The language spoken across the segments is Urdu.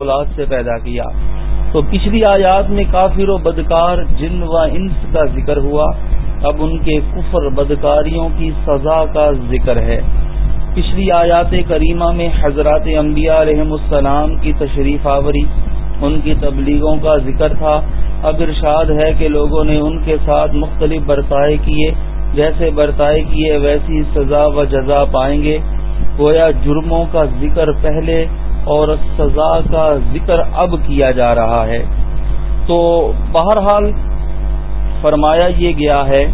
اولاد سے پیدا کیا۔ تو پچھلی آیات میں کافر و بدکار جن و انس کا ذکر ہوا، اب ان کے کفر بدکاریوں کی سزا کا ذکر ہے۔ پچھلی آیات کریمہ میں حضرات انبیاء علیہ السلام کی تشریف آوری، ان کی تبلیغوں کا ذکر تھا۔ اب ارشاد ہے کہ لوگوں نے ان کے ساتھ مختلف برتائے کیے، جیسے برتائے کیے ویسی سزا و جزا پائیں گے۔ گویا جرموں کا ذکر پہلے اور سزا کا ذکر اب کیا جا رہا ہے۔ تو بہرحال فرمایا یہ گیا ہے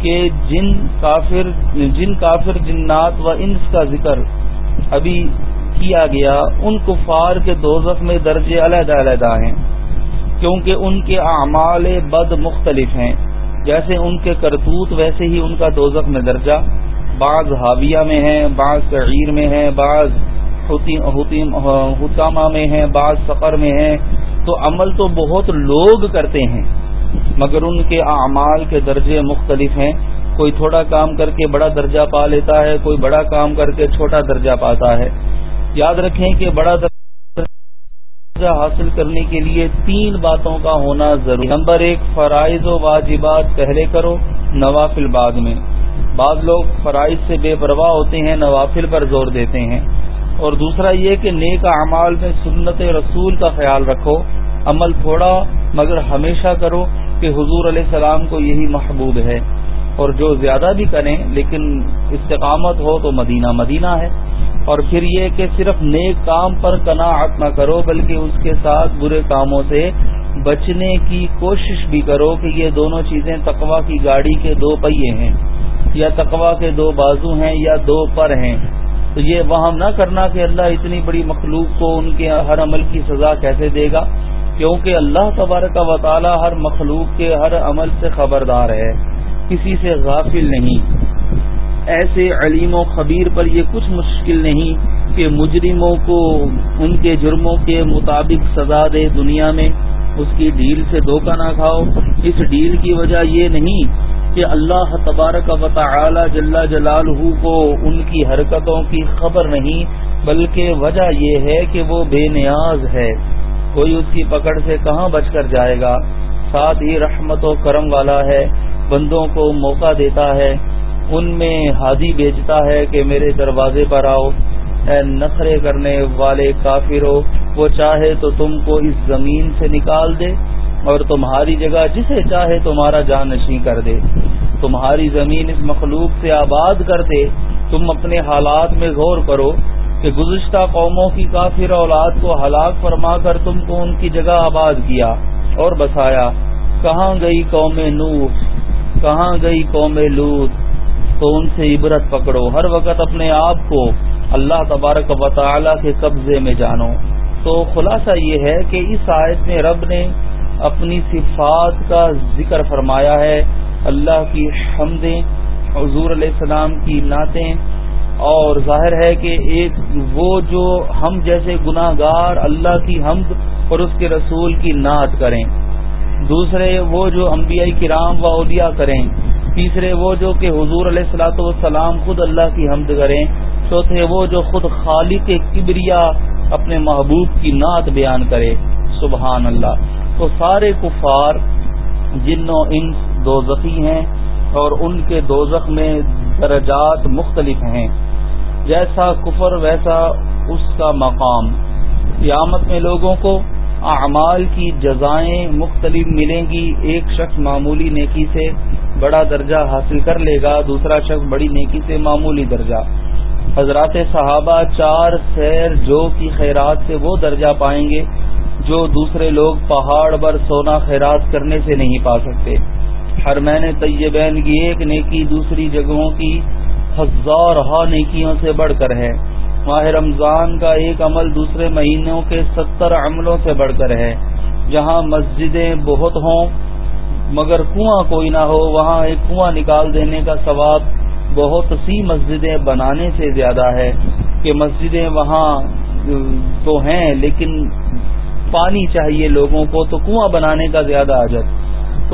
کہ جن کافر جن کافر جنات و انس کا ذکر ابھی کیا گیا، ان کفار کے دوزخ میں درجے علیحدہ علیحدہ ہیں، کیونکہ ان کے اعمال بد مختلف ہیں۔ جیسے ان کے کرتوت ویسے ہی ان کا دوزخ میں درجہ، بعض حاویہ میں ہیں، بعض شعیر میں ہیں، بعض حکامہ میں ہیں، بعض سفر میں ہیں، تو عمل تو بہت لوگ کرتے ہیں، مگر ان کے اعمال کے درجے مختلف ہیں۔ کوئی تھوڑا کام کر کے بڑا درجہ پا لیتا ہے، کوئی بڑا کام کر کے چھوٹا درجہ پاتا ہے۔ یاد رکھیں کہ بڑا درجہ حاصل کرنے کے لیے تین باتوں کا ہونا ضروری۔ نمبر ایک، فرائض و واجبات پہلے کرو نوافل بعد میں۔ بعض لوگ فرائض سے بے پرواہ ہوتے ہیں، نوافل پر زور دیتے ہیں۔ اور دوسرا یہ کہ نیک اعمال میں سنت رسول کا خیال رکھو، عمل تھوڑا مگر ہمیشہ کرو کہ حضور علیہ السلام کو یہی محبوب ہے۔ اور جو زیادہ بھی کریں، لیکن استقامت ہو تو مدینہ مدینہ ہے۔ اور پھر یہ کہ صرف نیک کام پر قناعت نہ کرو، بلکہ اس کے ساتھ برے کاموں سے بچنے کی کوشش بھی کرو کہ یہ دونوں چیزیں تقوا کی گاڑی کے دو پہیے ہیں، یا تقوا کے دو بازو ہیں یا دو پر ہیں۔ تو یہ وہم نہ کرنا کہ اللہ اتنی بڑی مخلوق کو ان کے ہر عمل کی سزا کیسے دے گا، کیونکہ اللہ تبارک و تعالی ہر مخلوق کے ہر عمل سے خبردار ہے، کسی سے غافل نہیں۔ ایسے علیم و خبیر پر یہ کچھ مشکل نہیں کہ مجرموں کو ان کے جرموں کے مطابق سزا دے دنیا میں، اس کی ڈیل سے دھوکہ نہ کھاؤ۔ اس ڈیل کی وجہ یہ نہیں کہ اللہ تبارک و تعالی جل جلال کو ان کی حرکتوں کی خبر نہیں، بلکہ وجہ یہ ہے کہ وہ بے نیاز ہے۔ کوئی اس کی پکڑ سے کہاں بچ کر جائے گا؟ ساتھ ہی رحمت و کرم والا ہے، بندوں کو موقع دیتا ہے، ان میں ہادی بیچتا ہے کہ میرے دروازے پر آؤ۔ اے نخرے کرنے والے کافر ہو وہ چاہے تو تم کو اس زمین سے نکال دے اور تمہاری جگہ جسے چاہے تمہارا جان کر دے۔ تمہاری زمین اس مخلوق سے آباد کر دے، تم اپنے حالات میں غور کرو کہ گزشتہ قوموں کی کافر اولاد کو ہلاک فرما کر تم کو ان کی جگہ آباد کیا اور بسایا، کہاں گئی قوم نوح؟ کہاں گئی قوم لوت تو ان سے عبرت پکڑو، ہر وقت اپنے آپ کو اللہ تبارک و تعالی کے قبضے میں جانو۔ تو خلاصہ یہ ہے کہ اس آیت میں رب نے اپنی صفات کا ذکر فرمایا ہے۔ اللہ کی حمدیں، حضور علیہ السلام کی نعتیں۔ اور ظاہر ہے کہ ایک وہ جو ہم جیسے گناہ گار اللہ کی حمد اور اس کے رسول کی نعت کریں۔ دوسرے وہ جو انبیاء کرام و اولیاء کریں۔ تیسرے وہ جو کہ حضور علیہ السلاۃ والسلام خود اللہ کی حمد کریں۔ چوتھے وہ جو خود خالق کبریا اپنے محبوب کی نعت بیان کرے۔ سبحان اللہ۔ تو سارے کفار، جنوں ان دو ہیں اور ان کے دوزخ میں درجات مختلف ہیں۔ جیسا کفر، ویسا اس کا مقام۔ قیامت میں لوگوں کو اعمال کی جزائیں مختلف ملیں گی۔ ایک شخص معمولی نیکی سے بڑا درجہ حاصل کر لے گا، دوسرا شخص بڑی نیکی سے معمولی درجہ۔ حضرات صحابہ چار سیر جو کی خیرات سے وہ درجہ پائیں گے جو دوسرے لوگ پہاڑ پر سونا خیرات کرنے سے نہیں پا سکتے۔ ہر میں نے طیبین کی ایک نیکی دوسری جگہوں کی ہزار ہا نیکیوں سے بڑھ کر ہے۔ ماہ رمضان کا ایک عمل دوسرے مہینوں کے ستر عملوں سے بڑھ کر ہے۔ جہاں مسجدیں بہت ہوں، مگر کنواں کوئی نہ ہو، وہاں ایک کنواں نکال دینے کا ثواب بہت سی مسجدیں بنانے سے زیادہ ہے کہ مسجدیں وہاں تو ہیں، لیکن پانی چاہیے لوگوں کو تو کنواں بنانے کا زیادہ عجب۔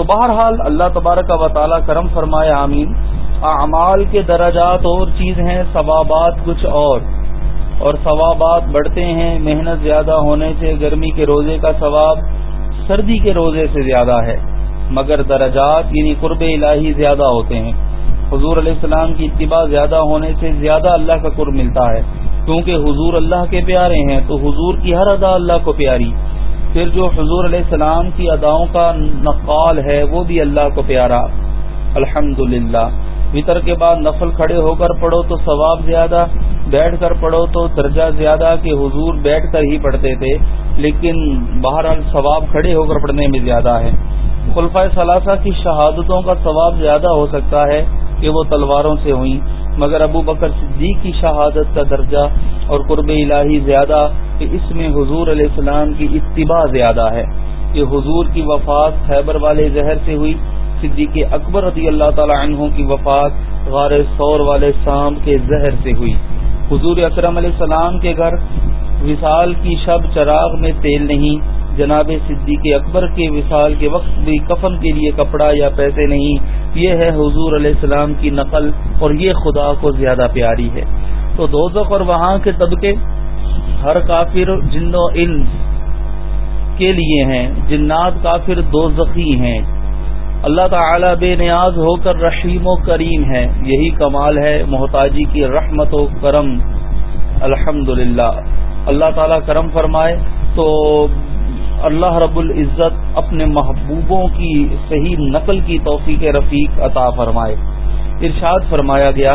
تو بہرحال اللہ تبارک و تعالی کرم فرمائے، آمین۔ اعمال کے درجات اور چیز ہیں، ثوابات کچھ اور۔ اور ثوابات بڑھتے ہیں، محنت زیادہ ہونے سے، گرمی کے روزے کا ثواب سردی کے روزے سے زیادہ ہے۔ مگر درجات یعنی قرب الہی، زیادہ ہوتے ہیں۔ حضور علیہ السلام کی اتباع زیادہ ہونے سے زیادہ اللہ کا قرب ملتا ہے۔ کیونکہ حضور اللہ کے پیارے ہیں، تو حضور کی ہر ادا اللہ کو پیاری۔ پھر جو حضور علیہ السلام کی اداؤں کا نقال ہے، وہ بھی اللہ کو پیارا۔ الحمد للہ وطر کے بعد نفل کھڑے ہو کر پڑھو تو ثواب زیادہ، بیٹھ کر پڑھو تو درجہ زیادہ کہ حضور بیٹھ کر ہی پڑھتے تھے۔ لیکن بہرحال ثواب کھڑے ہو کر پڑھنے میں زیادہ ہے۔ خلفۂ ثلاثہ کی شہادتوں کا ثواب زیادہ ہو سکتا ہے کہ وہ تلواروں سے ہوئیں۔ مگر ابو بکر صدیق کی شہادت کا درجہ اور قرب الہی زیادہ کہ اس میں حضور علیہ السلام کی اتباع زیادہ ہے۔ کہ حضور کی وفات خیبر والے زہر سے ہوئی۔ صدیق اکبر رضی اللہ تعالی عنہ کی وفات غار سور والے سام کے زہر سے ہوئی۔ حضور اکرم علیہ السلام کے گھر وصال کی شب چراغ میں تیل نہیں جناب صدیق اکبر کے وصال کے وقت بھی کفن کے لیے کپڑا یا پیسے نہیں، یہ ہے حضور علیہ السلام کی نقل اور یہ خدا کو زیادہ پیاری ہے۔ تو دوزخ اور وہاں کے طبقے ہر کافر جن و ان کے لیے ہیں، جنات کافر دو ہیں۔ اللہ تعالی بے نیاز ہو کر رحیم و کریم ہے۔ یہی کمال ہے محتاجی کی رحمت و کرم۔ الحمد اللہ تعالی کرم فرمائے تو اللہ رب العزت اپنے محبوبوں کی صحیح نقل کی توفیق رفیق عطا فرمائے۔ ارشاد فرمایا گیا،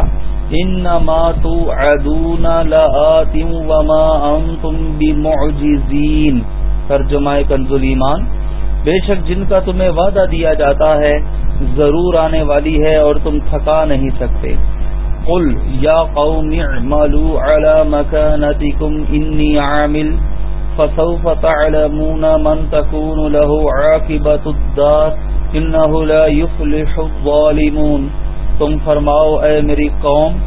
انما توعدون لآت وما انتم بمعجزین۔ ترجمہ کنز ایمان۔ بے شک جن کا تمہیں وعدہ دیا جاتا ہے، ضرور آنے والی ہے اور تم تھکا نہیں سکتے۔ قل یا قوم اعملوا على مكانتكم، انی عامل۔ فسوف تعلمون من تكون له عاقبت الدار انه لا يفلح الظالمون۔ تم فرماؤ، اے میری قوم،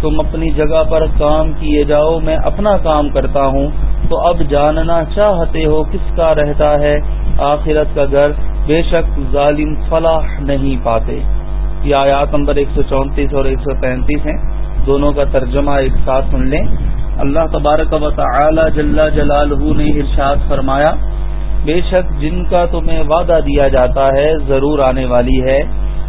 تم اپنی جگہ پر کام کیے جاؤ، میں اپنا کام کرتا ہوں۔ تو اب جاننا چاہتے ہو کس کا رہتا ہے؟ آخرت کا گھر بے شک ظالم فلاح نہیں پاتے۔ یہ آیات نمبر ایک سو چونتیس اور ایک سو پینتیس ہیں۔ دونوں کا ترجمہ ایک ساتھ سن لیں۔ اللہ تبارک و تعالی جل جلال نے ارشاد فرمایا، بے شک جن کا تمہیں وعدہ دیا جاتا ہے ضرور آنے والی ہے،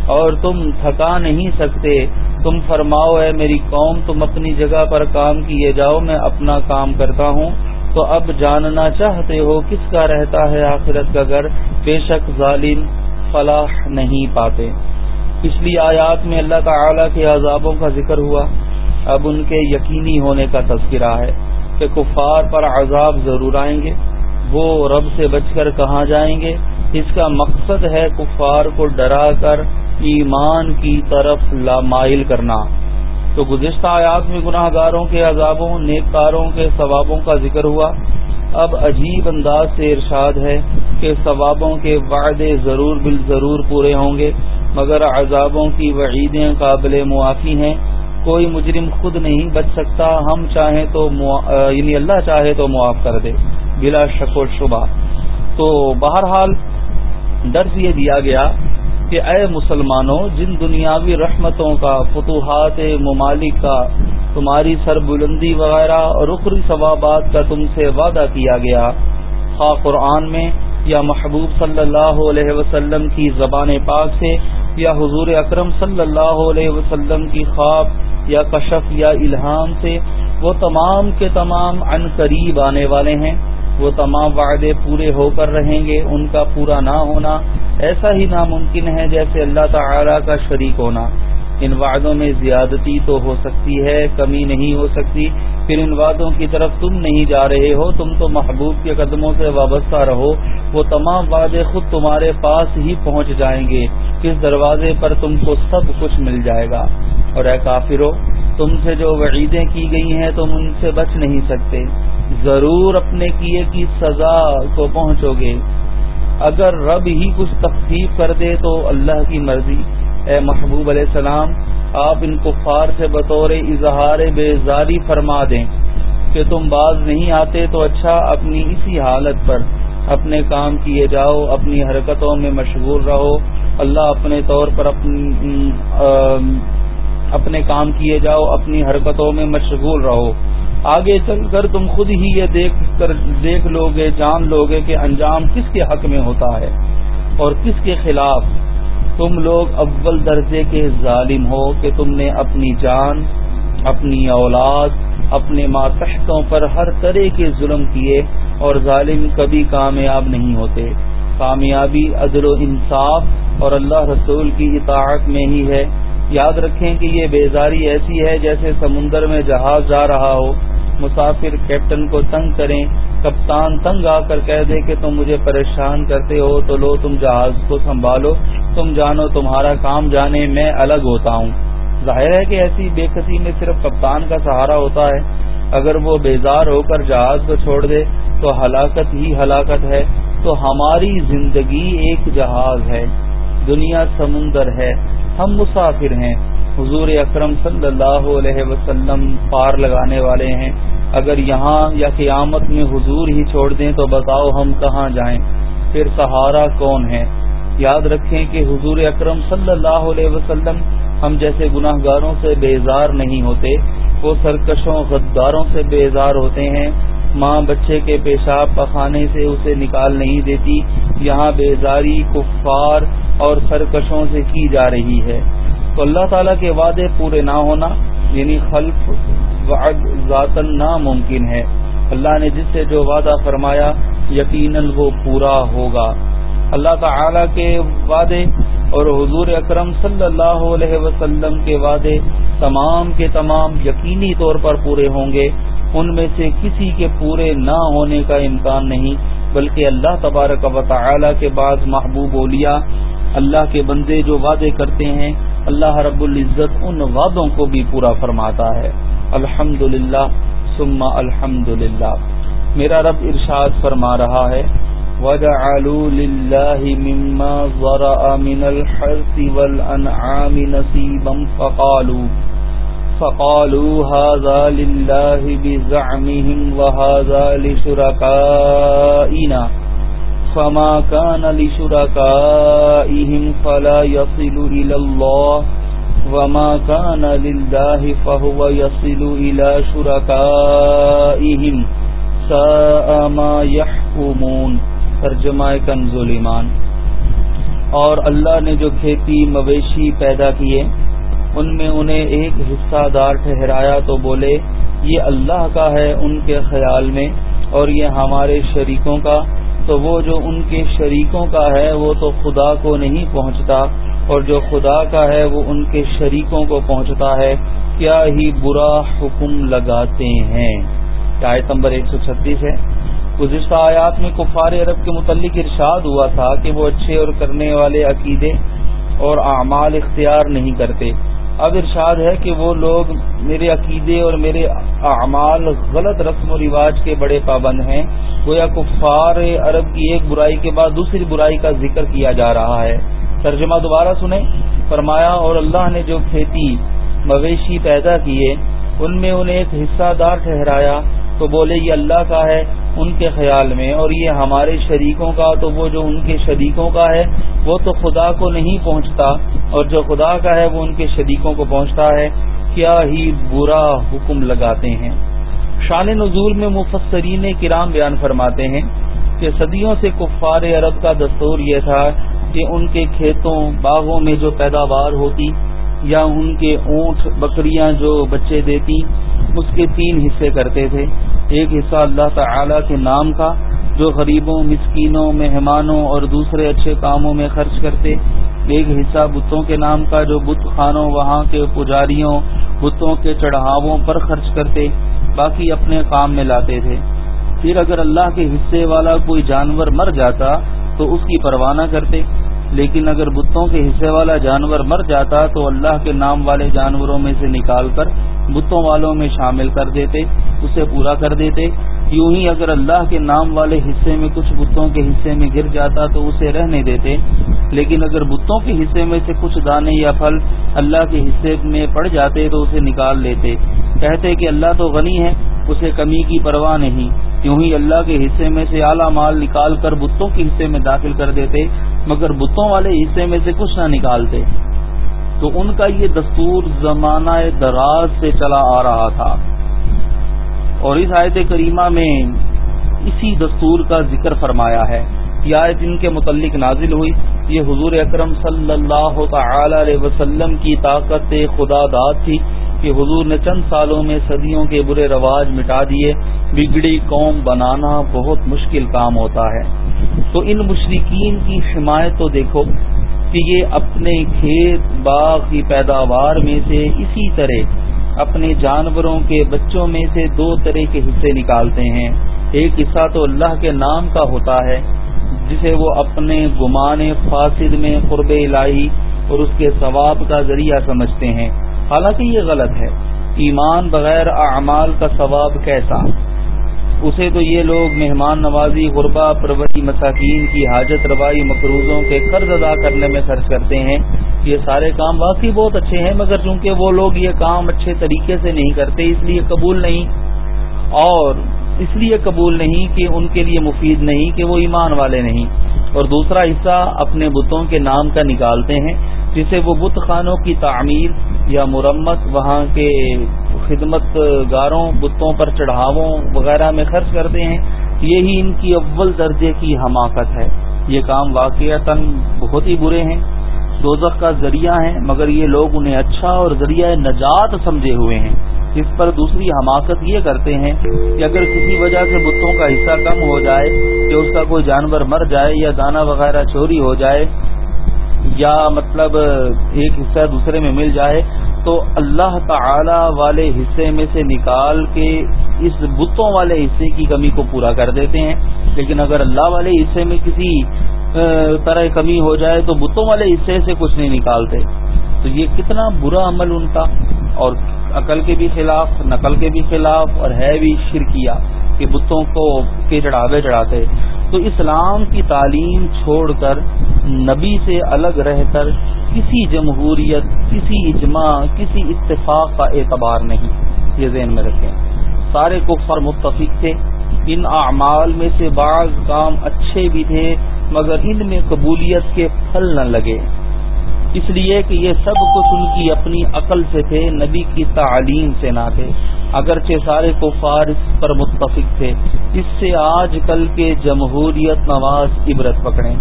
اور تم تھکا نہیں سکتے، تم فرماؤ ہے میری قوم، تم اپنی جگہ پر کام کیے جاؤ، میں اپنا کام کرتا ہوں۔ تو اب جاننا چاہتے ہو کس کا رہتا ہے آخرت کا گھر؟ بے شک ظالم فلاح نہیں پاتے۔ پچھلی آیات میں اللہ تعالی کے عذابوں کا ذکر ہوا۔ اب ان کے یقینی ہونے کا تذکرہ ہے کہ کفار پر عذاب ضرور آئیں گے، وہ رب سے بچ کر کہاں جائیں گے؟ اس کا مقصد ہے کفار کو ڈرا کر ایمان کی طرف لامائل کرنا۔ تو گزشتہ آیات میں گناہ گاروں کے عذابوں نیک کاروں کے ثوابوں کا ذکر ہوا۔ اب عجیب انداز سے ارشاد ہے کہ ثوابوں کے وعدے ضرور بال ضرور پورے ہوں گے، مگر عذابوں کی وعیدیں قابل معافی ہیں۔ کوئی مجرم خود نہیں بچ سکتا، ہم چاہیں تو یعنی اللہ چاہے تو معاف کر دے، بلا شک و شبہ۔ تو بہرحال درس یہ دیا گیا کہ اے مسلمانوں، جن دنیاوی رحمتوں کا، فتوحات ممالک کا، تمہاری سر بلندی وغیرہ اور رخری ثوابات کا تم سے وعدہ کیا گیا، خواہ قرآن میں یا محبوب صلی اللہ علیہ وسلم کی زبان پاک سے، یا حضور اکرم صلی اللہ علیہ وسلم کی خواب یا کشف یا الہام سے وہ تمام کے تمام عن قریب آنے والے ہیں۔ وہ تمام وعدے پورے ہو کر رہیں گے، ان کا پورا نہ ہونا ایسا ہی ناممکن ہے جیسے اللہ تعالی کا شریک ہونا۔ ان وعدوں میں زیادتی تو ہو سکتی ہے، کمی نہیں ہو سکتی۔ پھر ان وعدوں کی طرف تم نہیں جا رہے ہو، تم تو محبوب کے قدموں سے وابستہ رہو۔ وہ تمام وعدے خود تمہارے پاس ہی پہنچ جائیں گے۔ کس دروازے پر تم کو سب کچھ مل جائے گا۔ اور اے کافرو، تم سے جو وعیدیں کی گئی ہیں تم ان سے بچ نہیں سکتے۔ ضرور اپنے کیے کی سزا کو پہنچو گے۔ اگر رب ہی کچھ تخفیف کر دے تو اللہ کی مرضی۔ اے محبوب علیہ السلام، آپ ان کفار سے بطور اظہار بیزاری فرما دیں کہ تم باز نہیں آتے تو اچھا اپنی اسی حالت پر اپنے کام کیے جاؤ، اپنی حرکتوں میں مشغول رہو، اللہ اپنے طور پر اپنے کام کیے جاؤ، اپنی حرکتوں میں مشغول رہو۔ آگے چل کر تم خود ہی یہ دیکھ کر دیکھ لو گے جان لو گے کہ انجام کس کے حق میں ہوتا ہے اور کس کے خلاف۔ تم لوگ اول درجے کے ظالم ہو کہ تم نے اپنی جان، اپنی اولاد، اپنے ماتحتوں پر ہر طرح کے ظلم کیے اور ظالم کبھی کامیاب نہیں ہوتے۔ کامیابی عدل و انصاف اور اللہ رسول کی اطاعت میں ہی ہے۔ یاد رکھیں کہ یہ بیزاری ایسی ہے جیسے سمندر میں جہاز جا رہا ہو۔ مسافر کیپٹن کو تنگ کریں، کپتان تنگ آ کر کہہ دے کہ تم مجھے پریشان کرتے ہو، تو لو تم جہاز کو سنبھالو، تم جانو تمہارا کام جانے میں الگ ہوتا ہوں۔ ظاہر ہے کہ ایسی بے قسی میں صرف کپتان کا سہارا ہوتا ہے۔ اگر وہ بیزار ہو کر جہاز کو چھوڑ دے، تو ہلاکت ہی ہلاکت ہے۔ تو ہماری زندگی ایک جہاز ہے۔ دنیا سمندر ہے۔ ہم مسافر ہیں۔ حضور اکرم صلی اللہ علیہ وسلم پار لگانے والے ہیں۔ اگر یہاں یا قیامت میں حضور ہی چھوڑ دیں تو بتاؤ ہم کہاں جائیں۔ پھر سہارا کون ہے؟ یاد رکھیں کہ حضور اکرم صلی اللہ علیہ وسلم ہم جیسے گناہ گاروں سے بیزار نہیں ہوتے، وہ سرکشوں، غداروں سے بیزار ہوتے ہیں۔ ماں بچے کے پیشاب پخانے سے اسے نکال نہیں دیتی، یہاں بیزاری، کفار اور سرکشوں سے کی جا رہی ہے۔ تو اللہ تعالیٰ کے وعدے پورے نہ ہونا یعنی خلف وعد ذاتن ناممکن ہے۔ اللہ نے جس سے جو وعدہ فرمایا، یقیناً وہ پورا ہوگا۔ اللہ تعالی کے وعدے اور حضور اکرم صلی اللہ علیہ وسلم کے وعدے تمام کے تمام یقینی طور پر پورے ہوں گے۔ ان میں سے کسی کے پورے نہ ہونے کا امکان نہیں، بلکہ اللہ تبارک و تعالی کے بعض محبوب اولیاء، اللہ کے بندے جو وعدے کرتے ہیں اللہ رب العزت ان وعدوں کو بھی پورا فرماتا ہے۔ الحمد للہ سما الحمد للہ میرا رب ارشاد فرما رہا ہے، وجعلوا لله مما ذرأ من الحرث والأنعام نصيبا فقالوا فقالوا هذا لله فما كان لشركائهم فلا يصل إلى الله وما كان لله فهو يصل إلى شركائهم ساء ما يحكمون ترجمہ کنز ایمان۔ اور اللہ نے جو کھیتی مویشی پیدا کیے، ان میں انہیں ایک حصہ دار ٹھہرایا تو بولے، یہ اللہ کا ہے ان کے خیال میں اور یہ ہمارے شریکوں کا تو وہ جو ان کے شریکوں کا ہے وہ تو خدا کو نہیں پہنچتا، اور جو خدا کا ہے وہ ان کے شریکوں کو پہنچتا ہے۔ کیا ہی برا حکم لگاتے ہیں۔ آیت نمبر ایک سو چھتیس ہے۔ گزشتہ آیات میں کفار عرب کے متعلق ارشاد ہوا تھا کہ وہ اچھے اور کرنے والے عقیدے اور اعمال اختیار نہیں کرتے۔ اب ارشاد ہے کہ وہ لوگ میرے عقیدے اور میرے اعمال غلط رسم و رواج کے بڑے پابند ہیں۔ گویا کفار عرب کی ایک برائی کے بعد دوسری برائی کا ذکر کیا جا رہا ہے۔ ترجمہ دوبارہ سنیں۔ فرمایا، اور اللہ نے جو کھیتی، مویشی پیدا کیے، ان میں انہیں ایک حصہ دار ٹھہرایا، تو بولے، یہ اللہ کا ہے ان کے خیال میں، اور یہ ہمارے شریکوں کا، تو وہ جو ان کے شریکوں کا ہے وہ تو خدا کو نہیں پہنچتا اور جو خدا کا ہے وہ ان کے شریکوں کو پہنچتا ہے۔ کیا ہی برا حکم لگاتے ہیں۔ شان نزول میں مفسرین کرام بیان فرماتے ہیں کہ صدیوں سے کفار عرب کا دستور یہ تھا کہ ان کے کھیتوں، باغوں میں جو پیداوار ہوتی یا ان کے اونٹ، بکریاں جو بچے دیتی، اس کے تین حصے کرتے تھے۔ ایک حصہ اللہ تعالی کے نام کا جو غریبوں، مسکینوں، مہمانوں اور دوسرے اچھے کاموں میں خرچ کرتے، ایک حصہ بتوں کے نام کا جو بت خانوں، وہاں کے پجاریوں، بتوں کے چڑھاووں پر خرچ کرتے، باقی اپنے کام میں لاتے تھے۔ پھر اگر اللہ کے حصے والا کوئی جانور مر جاتا تو اس کی پروانہ کرتے۔ لیکن اگر بتوں کے حصے والا جانور مر جاتا تو اللہ کے نام والے جانوروں میں سے نکال کر بتوں والوں میں شامل کر دیتے، اسے پورا کر دیتے۔ یوں ہی اگر اللہ کے نام والے حصے میں کچھ بتوں کے حصے میں گر جاتا تو اسے رہنے دیتے۔ لیکن اگر بتوں کے حصے میں سے کچھ دانے یا پھل اللہ کے حصے میں پڑ جاتے تو اسے نکال لیتے۔ کہتے کہ اللہ تو غنی ہے، اسے کمی کی پرواہ نہیں۔ یوں ہی اللہ کے حصے میں سے اعلیٰ مال نکال کر بتوں کے حصے میں داخل کر دیتے، مگر بتوں والے حصے میں سے کچھ نہ نکالتے۔ تو ان کا یہ دستور زمانہ دراز سے چلا آ رہا تھا۔ اور اس آیت کریمہ میں اسی دستور کا ذکر فرمایا ہے۔ یہ آیت ان کے متعلق نازل ہوئی۔ یہ حضور اکرم صلی اللہ تعالی علیہ وسلم کی طاقت خدا داد تھی کہ حضور نے چند سالوں میں صدیوں کے برے رواج مٹا دیے۔ بگڑی قوم بنانا بہت مشکل کام ہوتا ہے۔ تو ان مشرقین کی حمایت تو دیکھو کہ یہ اپنے کھیت باغ کی پیداوار میں سے اسی طرح اپنے جانوروں کے بچوں میں سے دو طرح کے حصے نکالتے ہیں۔ ایک حصہ تو اللہ کے نام کا ہوتا ہے، جسے وہ اپنے گمان فاسد میں قرب الہی اور اس کے ثواب کا ذریعہ سمجھتے ہیں۔ حالانکہ یہ غلط ہے۔ ایمان بغیر اعمال کا ثواب کیسا؟ اسے تو یہ لوگ مہمان نوازی غربا پروری مساکین کی حاجت روائی مقروضوں کے قرض ادا کرنے میں خرچ کرتے ہیں۔ یہ سارے کام واقعی بہت اچھے ہیں، مگر چونکہ وہ لوگ یہ کام اچھے طریقے سے نہیں کرتے، اس لیے قبول نہیں۔ اور اس لیے قبول نہیں کہ ان کے لیے مفید نہیں کہ وہ ایمان والے نہیں۔ اور دوسرا حصہ اپنے بتوں کے نام کا نکالتے ہیں، جسے وہ بت خانوں کی تعمیر یا مرمت، وہاں کے خدمت گاروں، بتوں پر چڑھاووں وغیرہ میں خرچ کرتے ہیں۔ یہی ان کی اول درجے کی حماقت ہے۔ یہ کام واقع بہت ہی برے ہیں۔ دوزخ کا ذریعہ ہیں، مگر یہ لوگ انہیں اچھا اور ذریعہ نجات سمجھے ہوئے ہیں۔ اس پر دوسری حماقت یہ کرتے ہیں کہ اگر کسی وجہ سے بتوں کا حصہ کم ہو جائے، کہ اس کا کوئی جانور مر جائے یا دانا وغیرہ چوری ہو جائے، یا مطلب ایک حصہ دوسرے میں مل جائے، تو اللہ تعالی والے حصے میں سے نکال کے اس بتوں والے حصے کی کمی کو پورا کر دیتے ہیں۔ لیکن اگر اللہ والے حصے میں کسی طرح کمی ہو جائے تو بتوں والے حصے سے کچھ نہیں نکالتے۔ تو یہ کتنا برا عمل ان کا۔ اور عقل کے بھی خلاف، نقل کے بھی خلاف، اور ہے بھی شرکیہ کہ بتوں کو کے چڑھاوے چڑھاتے۔ تو اسلام کی تعلیم چھوڑ کر نبی سے الگ رہ کر کسی جمہوریت، کسی اجماع، کسی اتفاق کا اعتبار نہیں۔ یہ ذہن میں رکھیں۔ سارے کفر متفق تھے۔ ان اعمال میں سے بعض کام اچھے بھی تھے۔ مگر ان میں قبولیت کے پھل نہ لگے۔ اس لیے کہ یہ سب کچھ ان کی اپنی عقل سے تھے، نبی کی تعلیم سے نہ تھے۔ اگرچہ سارے کفار اس پر متفق تھے۔ اس سے آج کل کے جمہوریت نواز عبرت پکڑیں۔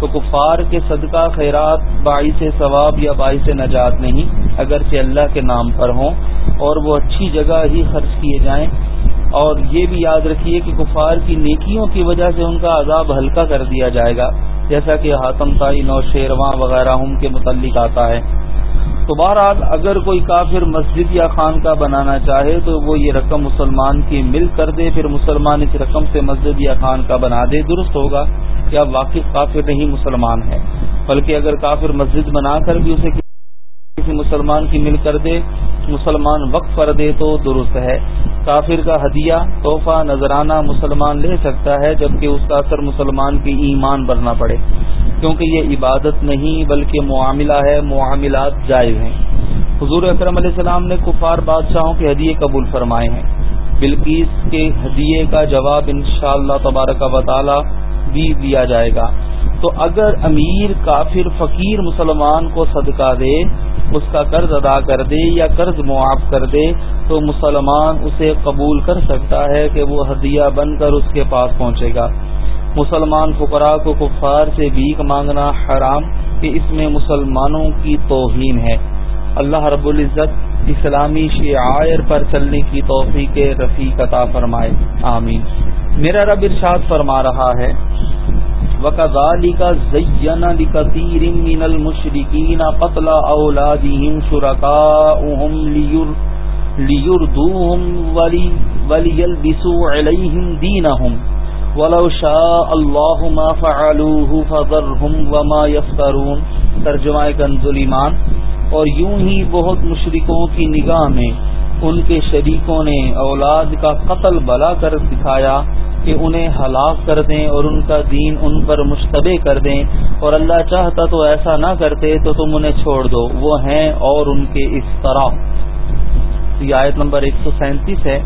تو کفار کے صدقہ خیرات باعث ثواب یا باعث نجات نہیں، اگرچہ اللہ کے نام پر ہوں اور وہ اچھی جگہ ہی خرچ کیے جائیں۔ اور یہ بھی یاد رکھیے کہ کفار کی نیکیوں کی وجہ سے ان کا عذاب ہلکا کر دیا جائے گا، جیسا کہ حاتم تائی نو شیرواں وغیرہ ہم کے متعلق آتا ہے۔ تو بہرحال اگر کوئی کافر مسجد یا خان کا بنانا چاہے تو وہ یہ رقم مسلمان کی مل کر دے، پھر مسلمان اس رقم سے مسجد یا خان کا بنا دے، درست ہوگا۔ کیا واقف کافر نہیں مسلمان ہے، بلکہ اگر کافر مسجد بنا کر بھی اسے کسی مسلمان کی مل کر دے، مسلمان وقف کر دے تو درست ہے۔ کافر کا ہدیہ، تحفہ، نذرانہ مسلمان لے سکتا ہے جبکہ اس کا اثر مسلمان کی ایمان بھرنا پڑے۔ کیونکہ یہ عبادت نہیں، بلکہ معاملہ ہے، معاملات جائز ہیں۔ حضور اکرم علیہ السلام نے کفار بادشاہوں کے ہدیے قبول فرمائے ہیں۔ بلکیس کے ہدیے کا جواب انشاءاللہ تبارک و تعالی بھی دیا جائے گا۔ تو اگر امیر کافر فقیر مسلمان کو صدقہ دے، اس کا قرض ادا کر دے یا قرض معاف کر دے، تو مسلمان اسے قبول کر سکتا ہے کہ وہ ہدیہ بن کر اس کے پاس پہنچے گا۔ مسلمان فقراء کو کفار سے بھیک مانگنا حرام، کہ اس میں مسلمانوں کی توہین ہے۔ اللہ رب العزت اسلامی شعائر پر چلنے کی توفیق رفیق عطا فرمائے۔ آمین۔ میرا رب ارشاد فرما رہا ہے وَكَذَلِكَ زَيَّنَ لِكَثِيرٍ مِّنَ الْمُشْرِكِينَ قَتْلَ أَوْلَادِهِمْ شُرَكَاؤُهُمْ لِيُرْدُوهُمْ وَلِيَلْبِسُوا عَلَيْهِمْ دِينَهُمْ وَلَوْ شَاءَ اللَّهُ مَا فَعَلُوهُ فَذَرْهُمْ وَمَا يَفْتَرُونَ ترجمہ کنز ایمان اور یوں ہی بہت مشرکوں کی نگاہ میں ان کے شریکوں نے اولاد کا قتل بلا کر دکھایا کہ انہیں ہلاک کر دیں اور ان کا دین ان پر مشتبہ کر دیں اور اللہ چاہتا تو ایسا نہ کرتے تو تم انہیں چھوڑ دو۔ وہ ہیں اور ان کے اس طرح۔ یہ آیت نمبر ایک سو سینتیس ہے۔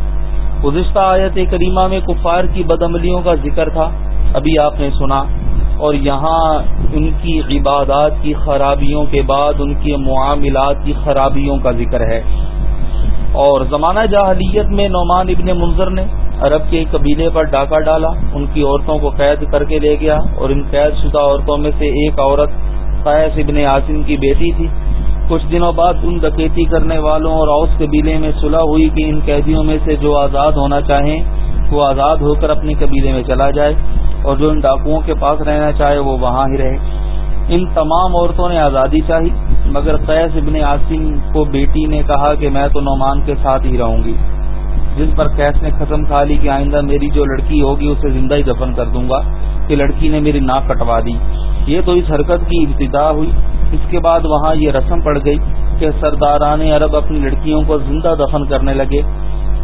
گزشتہ آیت کریمہ میں کفار کی بدعملیوں کا ذکر تھا۔ ابھی آپ نے سنا۔ اور یہاں ان کی عبادات کی خرابیوں کے بعد ان کے معاملات کی خرابیوں کا ذکر ہے۔ اور زمانہ جاہلیت میں نعمان ابن منظر نے عرب کے قبیلے پر ڈاکہ ڈالا، ان کی عورتوں کو قید کر کے لے گیا اور ان قید شدہ عورتوں میں سے ایک عورت قیس ابن عاصم کی بیٹی تھی۔ کچھ دنوں بعد ان ڈکیتی کرنے والوں اور اوس قبیلے میں صلح ہوئی کہ ان قیدیوں میں سے جو آزاد ہونا چاہیں، وہ آزاد ہو کر اپنے قبیلے میں چلا جائے اور جو ان ڈاکوؤں کے پاس رہنا چاہے، وہ وہاں ہی رہے۔ ان تمام عورتوں نے آزادی چاہی، مگر قیس ابن عاصم کو بیٹی نے کہا کہ میں تو نعمان کے ساتھ ہی رہوں گی۔ جس پر قیس نے ختم کھا لی کہ آئندہ میری جو لڑکی ہوگی اسے زندہ ہی دفن کر دوں گا کہ لڑکی نے میری ناک کٹوا دی۔ یہ تو اس حرکت کی ابتدا ہوئی۔ اس کے بعد وہاں یہ رسم پڑ گئی کہ سرداران عرب اپنی لڑکیوں کو زندہ دفن کرنے لگے۔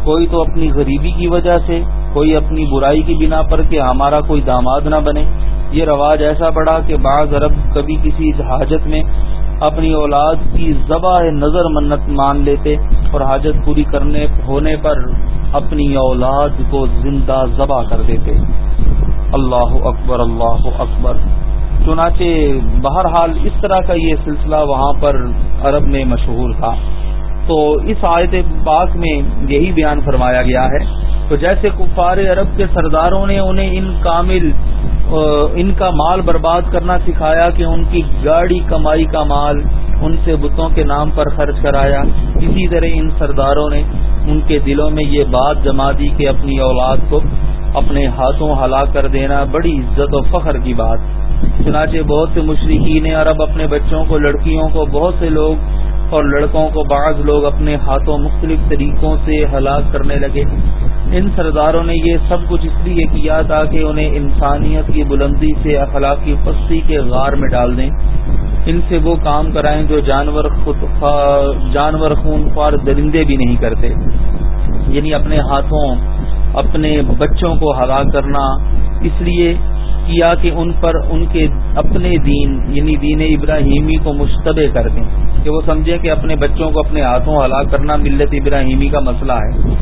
کوئی تو اپنی غریبی کی وجہ سے، کوئی اپنی برائی کی بنا پر کہ ہمارا کوئی داماد نہ بنے۔ یہ رواج ایسا پڑا کہ بعض عرب کبھی کسی حاجت میں اپنی اولاد کی ذبح نظر منت مان لیتے اور حاجت پوری کرنے ہونے پر اپنی اولاد کو زندہ ذبح کر دیتے۔ اللہ اکبر اللہ اکبر۔ چنانچہ بہرحال اس طرح کا یہ سلسلہ وہاں پر عرب میں مشہور تھا۔ تو اس آیت پاک میں یہی بیان فرمایا گیا ہے۔ تو جیسے کفار عرب کے سرداروں نے انہیں ان کامل ان کا مال برباد کرنا سکھایا کہ ان کی گاڑی کمائی کا مال ان سے بتوں کے نام پر خرچ کرایا۔ اسی طرح ان سرداروں نے ان کے دلوں میں یہ بات جما دی کہ اپنی اولاد کو اپنے ہاتھوں ہلا کر دینا بڑی عزت و فخر کی بات۔ چنانچہ بہت سے مشرقین عرب اپنے بچوں کو، لڑکیوں کو، بہت سے لوگ اور لڑکوں کو بعض لوگ اپنے ہاتھوں مختلف طریقوں سے ہلاک کرنے لگے ان سرداروں نے یہ سب کچھ اس لیے کیا تاکہ انہیں انسانیت کی بلندی سے اخلاقی پستی کے غار میں ڈال دیں۔ ان سے وہ کام کرائیں جو جانور خود جانور خون خوار درندے بھی نہیں کرتے۔ یعنی اپنے ہاتھوں، اپنے بچوں کو ہلاک کرنا۔ اس لیے کیا کہ ان پر ان کے اپنے دین یعنی دین ابراہیمی کو مشتبہ کر دیں۔ کہ وہ سمجھیں کہ اپنے بچوں کو اپنے ہاتھوں ہلاک کرنا ملت ابراہیمی کا مسئلہ ہے۔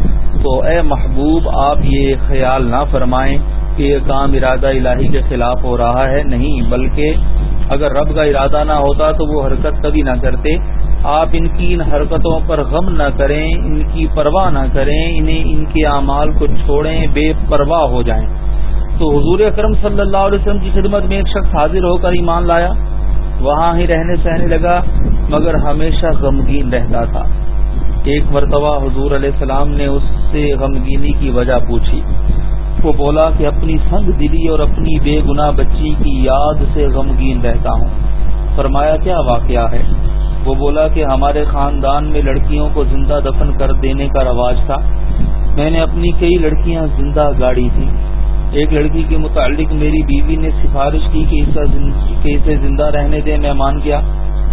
تو اے محبوب، آپ یہ خیال نہ فرمائیں کہ یہ کام ارادہ الہی کے خلاف ہو رہا ہے۔ نہیں، بلکہ اگر رب کا ارادہ نہ ہوتا تو وہ حرکت کبھی نہ کرتے۔ آپ ان کی ان حرکتوں پر غم نہ کریں، ان کی پرواہ نہ کریں، انہیں ان کے اعمال کو چھوڑیں، بے پرواہ ہو جائیں۔ تو حضور اکرم صلی اللہ علیہ وسلم کی خدمت میں ایک شخص حاضر ہو کر ایمان لایا، وہاں ہی رہنے سہنے لگا، مگر ہمیشہ غمگین رہتا تھا۔ ایک مرتبہ حضور علیہ السلام نے اس سے غمگینی کی وجہ پوچھی۔ وہ بولا کہ اپنی سنگ دلی اور اپنی بے گنا بچی کی یاد سے غمگین رہتا ہوں۔ فرمایا، کیا واقعہ ہے؟ وہ بولا کہ ہمارے خاندان میں لڑکیوں کو زندہ دفن کر دینے کا رواج تھا۔ میں نے اپنی کئی لڑکیاں زندہ گاڑی تھیں۔ ایک لڑکی کے متعلق میری بیوی نے سفارش کی کہ اسے زندہ رہنے دے، میں مان گیا۔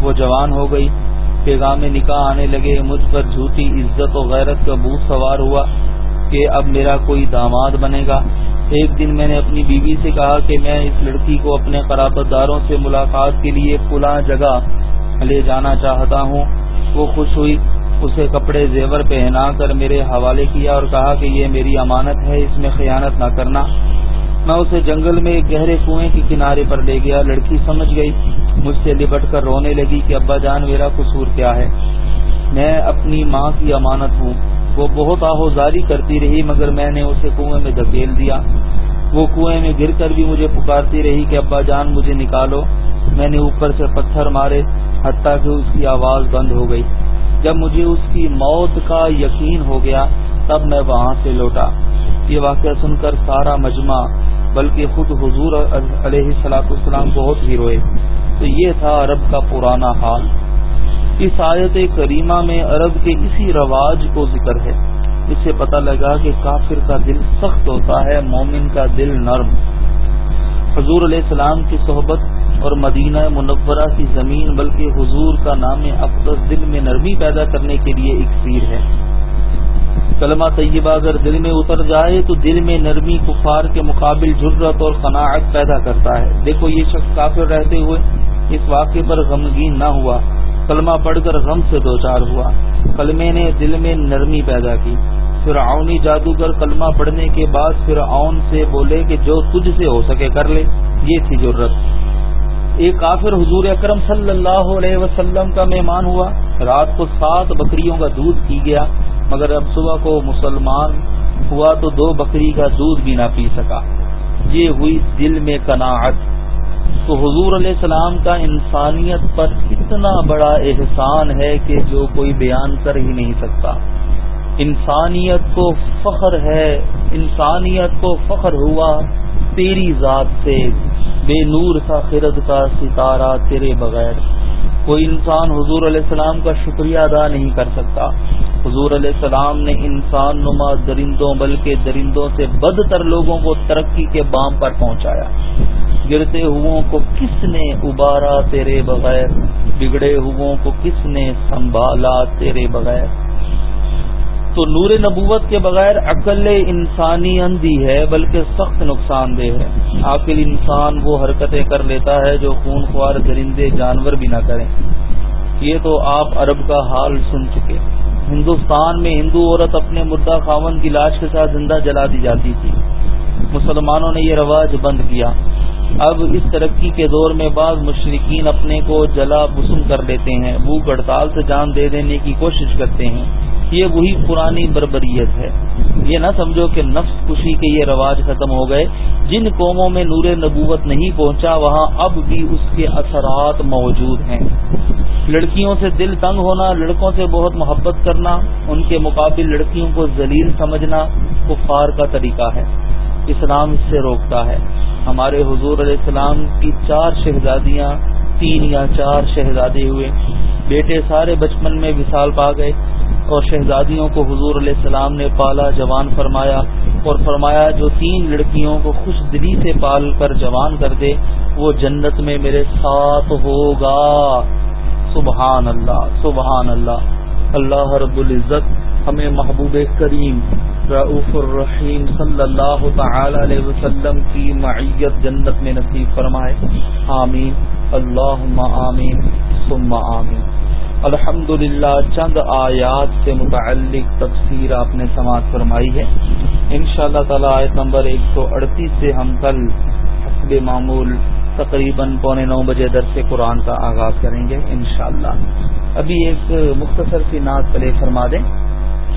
وہ جوان ہو گئی۔ پیغام نکاح آنے لگے۔ مجھ پر جھوٹی عزت و غیرت کا بوت سوار ہوا کہ اب میرا کوئی داماد بنے گا۔ ایک دن میں نے اپنی بیوی سے کہا کہ میں اس لڑکی کو اپنے قرابت داروں سے ملاقات کے لیے کھلا جگہ لے جانا چاہتا ہوں۔ وہ خوش ہوئی۔ اسے کپڑے زیور پہنا کر میرے حوالے کیا اور کہا کہ یہ میری امانت ہے، اس میں خیانت نہ کرنا۔ میں اسے جنگل میں ایک گہرے کنویں کے کنارے پر لے گیا۔ لڑکی سمجھ گئی، مجھ سے لپٹ کر رونے لگی کہ ابا جان، میرا قصور کیا ہے؟ میں اپنی ماں کی امانت ہوں۔ وہ بہت آہوزاری کرتی رہی، مگر میں نے اسے کنویں میں دھکیل دیا۔ وہ کنویں میں گر کر بھی مجھے پکارتی رہی کہ ابا جان، مجھے نکالو۔ میں نے اوپر سے پتھر مارے، حتیٰ کہ اس کی آواز بند ہو گئی۔ جب مجھے اس کی موت کا یقین ہو گیا، تب میں وہاں سے لوٹا۔ یہ واقعہ سن کر سارا مجمع، بلکہ خود حضور علیہ سلاۃ السلام بہت ہی روئے۔ تو یہ تھا عرب کا پرانا حال۔ اس آیت کریمہ میں عرب کے اسی رواج کو ذکر ہے۔ اس سے پتہ لگا کہ کافر کا دل سخت ہوتا ہے، مومن کا دل نرم۔ حضور علیہ السلام کی صحبت اور مدینہ منورہ کی زمین، بلکہ حضور کا نام اقدس دل میں نرمی پیدا کرنے کے لیے ایک سیر ہے۔ کلمہ طیبہ اگر دل میں اتر جائے تو دل میں نرمی، کفار کے مقابل جرت اور قناعت پیدا کرتا ہے۔ دیکھو، یہ شخص کافر رہتے ہوئے اس واقعے پر غمگین نہ ہوا۔ کلمہ پڑھ کر غم سے دوچار ہوا۔ کلمے نے دل میں نرمی پیدا کی۔ فرعونی جادوگر کلمہ پڑھنے کے بعد فرعون سے بولے کہ جو تجھ سے ہو سکے کر لے، یہ تھی جرت ایک کافر حضور اکرم صلی اللہ علیہ وسلم کا مہمان ہوا۔ رات کو سات بکریوں کا دودھ پی گیا، مگر اب صبح کو مسلمان ہوا تو دو بکری کا دودھ بھی نہ پی سکا۔ یہ ہوئی دل میں کناعت تو حضور علیہ السلام کا انسانیت پر اتنا بڑا احسان ہے کہ جو کوئی بیان کر ہی نہیں سکتا۔ انسانیت کو فخر ہے، انسانیت کو فخر ہوا، تیری ذات سے بے نور تھا خرد کا ستارہ تیرے بغیر۔ کوئی انسان حضور علیہ السلام کا شکریہ ادا نہیں کر سکتا۔ حضور علیہ السلام نے انسان نما درندوں بلکہ درندوں سے بدتر لوگوں کو ترقی کے بام پر پہنچایا۔ گرتے کو کس نے ابارا تیرے بغیر؟ بگڑے کو کس نے سنبھالا تیرے بغیر؟ تو نور نبوت کے بغیر عقل انسانی اندھی ہے، بلکہ سخت نقصان دہ ہے۔ آخر انسان وہ حرکتیں کر لیتا ہے جو خون خوار درندے جانور بھی نہ کریں۔ یہ تو آپ عرب کا حال سن چکے۔ ہندوستان میں ہندو عورت اپنے مردہ خاون کی لاش کے ساتھ زندہ جلا دی جاتی تھی۔ مسلمانوں نے یہ رواج بند کیا۔ اب اس ترقی کے دور میں بعض مشرقین اپنے کو جلا بسم کر لیتے ہیں، بھوک ہڑتال سے جان دے دینے کی کوشش کرتے ہیں۔ یہ وہی پرانی بربریت ہے۔ یہ نہ سمجھو کہ نفس خوشی کے یہ رواج ختم ہو گئے۔ جن قوموں میں نور نبوت نہیں پہنچا، وہاں اب بھی اس کے اثرات موجود ہیں۔ لڑکیوں سے دل تنگ ہونا، لڑکوں سے بہت محبت کرنا، ان کے مقابل لڑکیوں کو ذلیل سمجھنا کفار کا طریقہ ہے۔ اسلام اس سے روکتا ہے۔ ہمارے حضور علیہ السلام کی چار شہزادیاں، تین یا چار شہزادے ہوئے۔ بیٹے سارے بچپن میں وصال پا گئے اور شہزادیوں کو حضور علیہ السلام نے پالا، جوان فرمایا اور فرمایا، جو تین لڑکیوں کو خوش دلی سے پال کر جوان کر دے، وہ جنت میں میرے ساتھ ہوگا۔ سبحان اللہ سبحان اللہ۔ اللہ رب العزت ہمیں محبوب کریم رعف الرحیم صلی اللہ تعالی علیہ وسلم کی معیت جنت میں نصیب فرمائے۔ آمین۔ اللہ آمین۔ ثم آمین۔ الحمد چند آیات سے متعلق تفسیر آپ نے سماعت فرمائی ہے۔ ان شاء اللہ تعالی آیت نمبر ایک سو اڑتیس سے ہم کل حسب معمول تقریباً پونے نو بجے درس قرآن کا آغاز کریں گے انشاءاللہ۔ ابھی ایک مختصر سی نعت پلے فرما دیں۔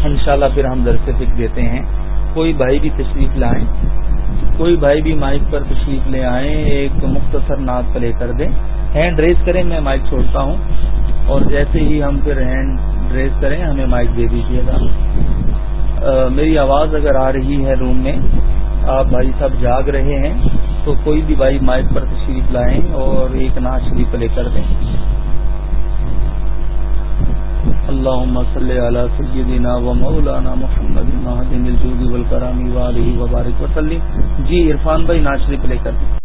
انشاءاللہ پھر ہم درس فکر دیتے ہیں۔ کوئی بھائی بھی تشریف لائیں، کوئی بھائی بھی مائک پر تشریف لے آئیں، ایک مختصر نعت پلے کر دیں۔ ہینڈ ریز کریں، میں مائک چھوڑتا ہوں۔ اور جیسے ہی ہم پھر ہینڈ ریز کریں، ہمیں مائک دے دیجیے گا۔ میری آواز اگر آ رہی ہے روم میں، آپ بھائی صاحب جاگ رہے ہیں، تو کوئی بھی بھائی مائک پر تشریف لائیں اور ایک نعت شریف پلے کر دیں۔ اللهم صل على سيدنا ومولانا محمد الجود والكرم وآله وبارك وسلم. جی عرفان بھائی ناشری پلے کر دیں۔